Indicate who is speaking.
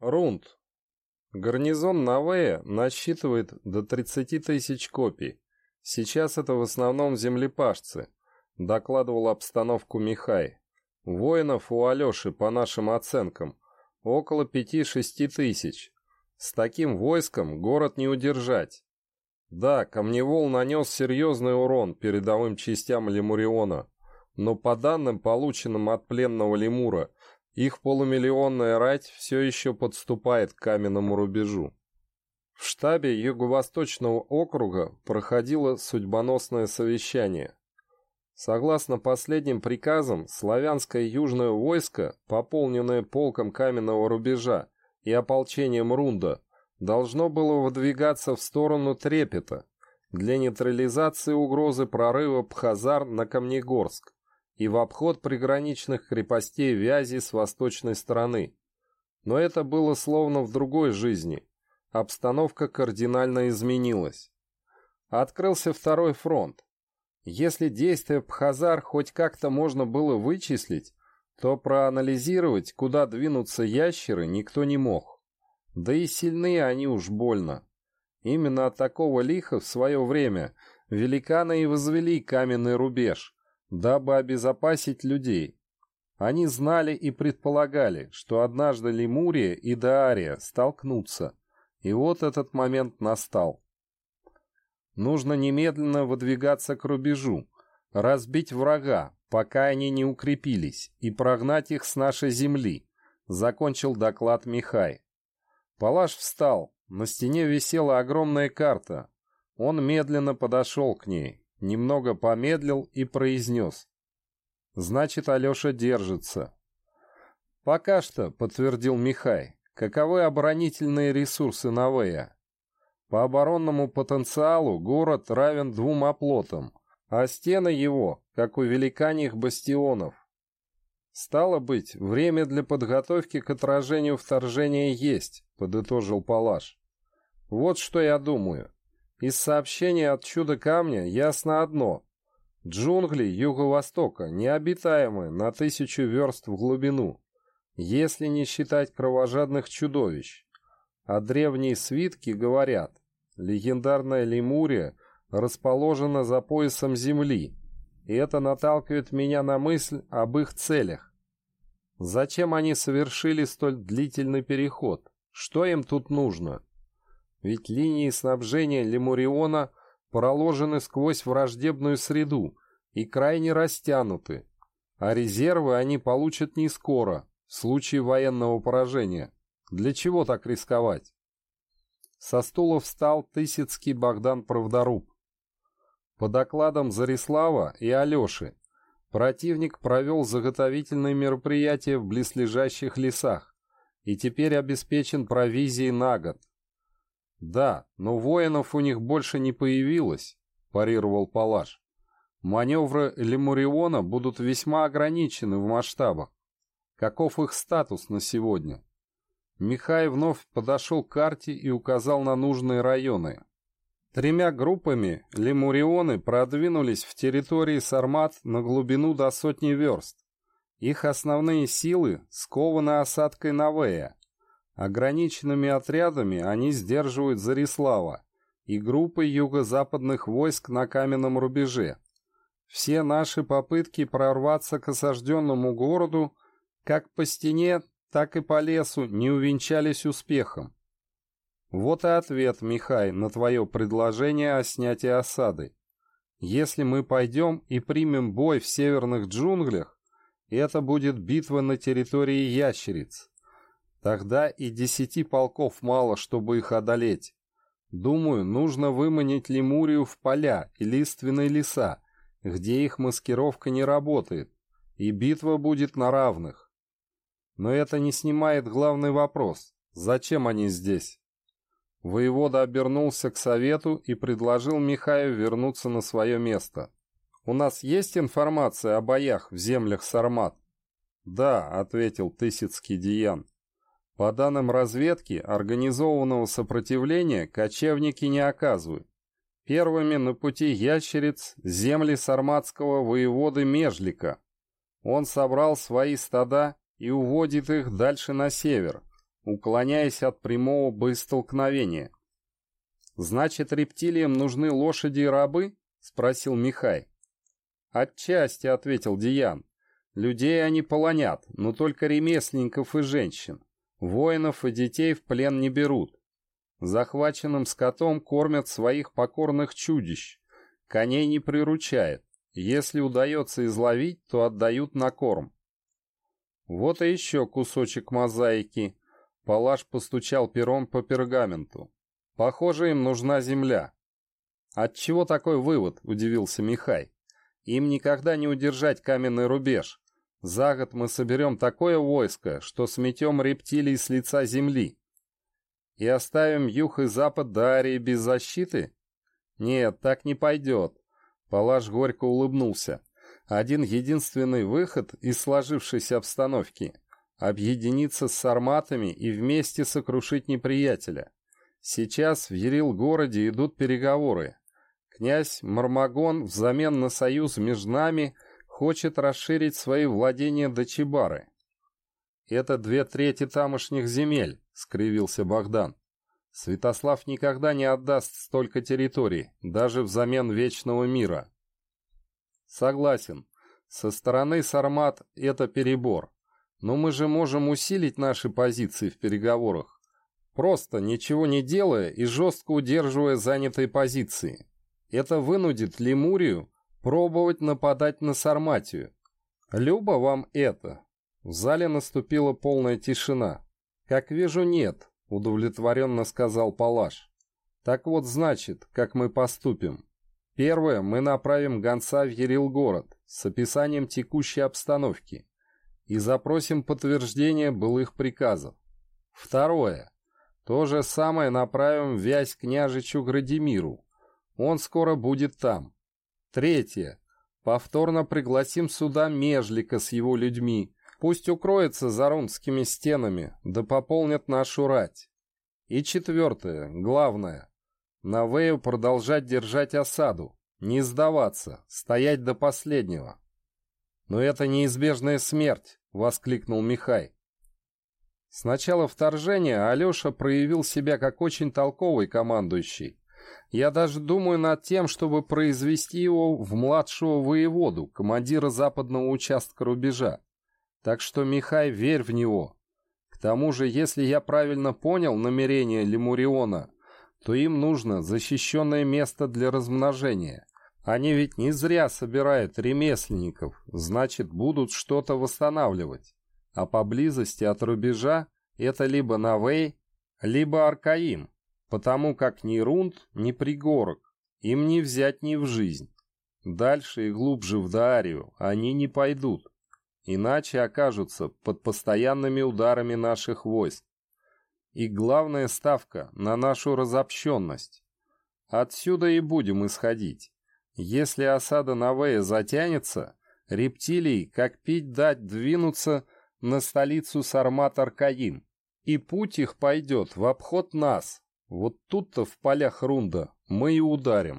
Speaker 1: Рунд. Гарнизон Навея насчитывает до 30 тысяч копий. Сейчас это в основном землепашцы, докладывал обстановку Михай. Воинов у Алеши, по нашим оценкам, около 5-6 тысяч. С таким войском город не удержать. Да, Камневол нанес серьезный урон передовым частям Лемуриона, но по данным, полученным от пленного лемура, их полумиллионная рать все еще подступает к каменному рубежу. В штабе Юго-Восточного округа проходило судьбоносное совещание. Согласно последним приказам, славянское южное войско, пополненное полком каменного рубежа и ополчением Рунда, должно было выдвигаться в сторону Трепета для нейтрализации угрозы прорыва Пхазар на Камнегорск и в обход приграничных крепостей Вязи с восточной стороны. Но это было словно в другой жизни. Обстановка кардинально изменилась. Открылся второй фронт. Если действия Пхазар хоть как-то можно было вычислить, то проанализировать, куда двинутся ящеры, никто не мог. Да и сильны они уж больно. Именно от такого лиха в свое время великаны и возвели каменный рубеж, дабы обезопасить людей. Они знали и предполагали, что однажды Лемурия и Даария столкнутся, и вот этот момент настал. Нужно немедленно выдвигаться к рубежу, разбить врага, пока они не укрепились, и прогнать их с нашей земли, закончил доклад Михай. Палаш встал, на стене висела огромная карта. Он медленно подошел к ней, немного помедлил и произнес. «Значит, Алеша держится». «Пока что», — подтвердил Михай. «Каковы оборонительные ресурсы Навея?» «По оборонному потенциалу город равен двум оплотам, а стены его, как у великаньих бастионов. «Стало быть, время для подготовки к отражению вторжения есть», — подытожил Палаш. «Вот что я думаю. Из сообщения от чудо-камня ясно одно. Джунгли Юго-Востока необитаемы на тысячу верст в глубину, если не считать кровожадных чудовищ. А древние свитки говорят, легендарная Лемурия расположена за поясом Земли, и это наталкивает меня на мысль об их целях. Зачем они совершили столь длительный переход? Что им тут нужно? Ведь линии снабжения Лемуриона проложены сквозь враждебную среду и крайне растянуты, а резервы они получат не скоро, в случае военного поражения. Для чего так рисковать? Со стула встал Тысяцкий Богдан Правдоруб. По докладам Зарислава и Алеши, противник провел заготовительные мероприятия в близлежащих лесах и теперь обеспечен провизией на год. «Да, но воинов у них больше не появилось», – парировал Палаш. «Маневры Лемуриона будут весьма ограничены в масштабах. Каков их статус на сегодня?» Михай вновь подошел к карте и указал на нужные районы. Тремя группами лемурионы продвинулись в территории Сармат на глубину до сотни верст. Их основные силы скованы осадкой Навея, Ограниченными отрядами они сдерживают Зарислава и группы юго-западных войск на каменном рубеже. Все наши попытки прорваться к осажденному городу как по стене, так и по лесу не увенчались успехом. Вот и ответ, Михай, на твое предложение о снятии осады. Если мы пойдем и примем бой в северных джунглях, это будет битва на территории ящериц. Тогда и десяти полков мало, чтобы их одолеть. Думаю, нужно выманить лемурию в поля и лиственные леса, где их маскировка не работает, и битва будет на равных. Но это не снимает главный вопрос. Зачем они здесь? Воевода обернулся к совету и предложил Михаю вернуться на свое место. «У нас есть информация о боях в землях Сармат?» «Да», — ответил Тысяцкий Диан. По данным разведки, организованного сопротивления кочевники не оказывают. Первыми на пути ящериц земли сарматского воеводы Межлика. Он собрал свои стада и уводит их дальше на север, уклоняясь от прямого боестолкновения. «Значит, рептилиям нужны лошади и рабы?» — спросил Михай. «Отчасти», — ответил Диан. «Людей они полонят, но только ремесленников и женщин. Воинов и детей в плен не берут. Захваченным скотом кормят своих покорных чудищ. Коней не приручают. Если удается изловить, то отдают на корм. Вот и еще кусочек мозаики. Палаш постучал пером по пергаменту. Похоже, им нужна земля. Отчего такой вывод, удивился Михай. Им никогда не удержать каменный рубеж. За год мы соберем такое войско, что сметем рептилий с лица земли. И оставим юг и запад Дарии без защиты? Нет, так не пойдет. Палаш горько улыбнулся. Один единственный выход из сложившейся обстановки — объединиться с сарматами и вместе сокрушить неприятеля. Сейчас в Ерил-городе идут переговоры. Князь Мармагон взамен на союз между нами хочет расширить свои владения до Чебары. «Это две трети тамошних земель», — скривился Богдан. «Святослав никогда не отдаст столько территорий, даже взамен вечного мира». «Согласен. Со стороны Сармат это перебор. Но мы же можем усилить наши позиции в переговорах. Просто ничего не делая и жестко удерживая занятые позиции. Это вынудит Лемурию пробовать нападать на Сарматию. Любо вам это?» В зале наступила полная тишина. «Как вижу, нет», — удовлетворенно сказал Палаш. «Так вот, значит, как мы поступим. Первое, мы направим гонца в Ерилгород с описанием текущей обстановки и запросим подтверждение былых приказов. Второе, то же самое направим в Вязь княжичу Градимиру. Он скоро будет там. Третье, повторно пригласим сюда Межлика с его людьми, Пусть укроется за рунскими стенами, да пополнят нашу рать. И четвертое, главное, на Вэю продолжать держать осаду, не сдаваться, стоять до последнего. «Но это неизбежная смерть!» — воскликнул Михай. С начала вторжения Алеша проявил себя как очень толковый командующий. Я даже думаю над тем, чтобы произвести его в младшего воеводу, командира западного участка рубежа. Так что, Михай, верь в него. К тому же, если я правильно понял намерение Лемуриона, то им нужно защищенное место для размножения. Они ведь не зря собирают ремесленников, значит, будут что-то восстанавливать. А поблизости от рубежа это либо Навей, либо Аркаим, потому как ни Рунд, ни Пригорок им не взять ни в жизнь. Дальше и глубже в Даарию они не пойдут иначе окажутся под постоянными ударами наших войск. И главная ставка на нашу разобщенность. Отсюда и будем исходить. Если осада Навея затянется, рептилии, как пить дать, двинутся на столицу Сармат-Аркаим, и путь их пойдет в обход нас. Вот тут-то в полях Рунда мы и ударим.